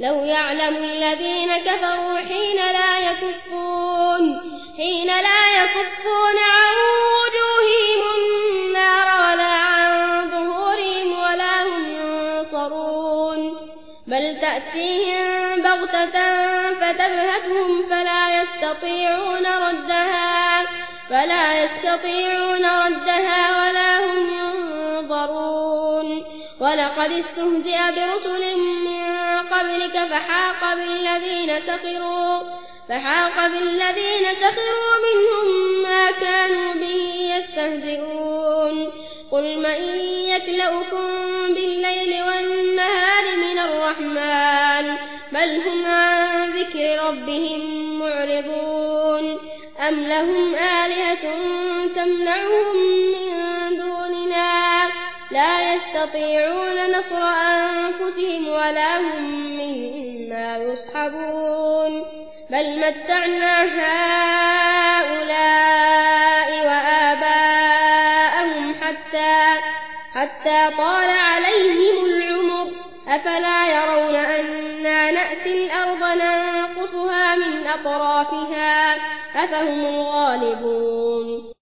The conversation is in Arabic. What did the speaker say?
لو يعلم الذين كفروا حين لا يكفون حين لا يكفون عن وجوههم النار ولا عن ظهورهم ولا هم ينصرون. بل تأتيهم بغتة فتبهتهم فلا يستطيعون ردها فلا يستطيعون ردها ولا هم ينظرون. ولقد استهزئ برسل من قبلك فحاق بالذين سخروا فحاق بالذين سخروا منهم ما كانوا به يستهزئون. قل من يكلؤكم بالليل والنهار من الرحمن؟ بل هم عن ذكر ربهم معرضون. أم لهم آلهة تمنعهم من دوننا؟ لا يستطيعون نصر أنفسهم ولا هم منا يصحبون بل متعنا هؤلاء وآباءهم حتى, حتى طال عليهم العمر. أفلا يرون أنا نأتي الأرض ننقصها من أطرافها؟ أفهم الغالبون.